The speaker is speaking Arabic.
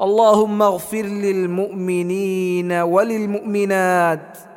اللهم اغفر للمؤمنين وللمؤمنات.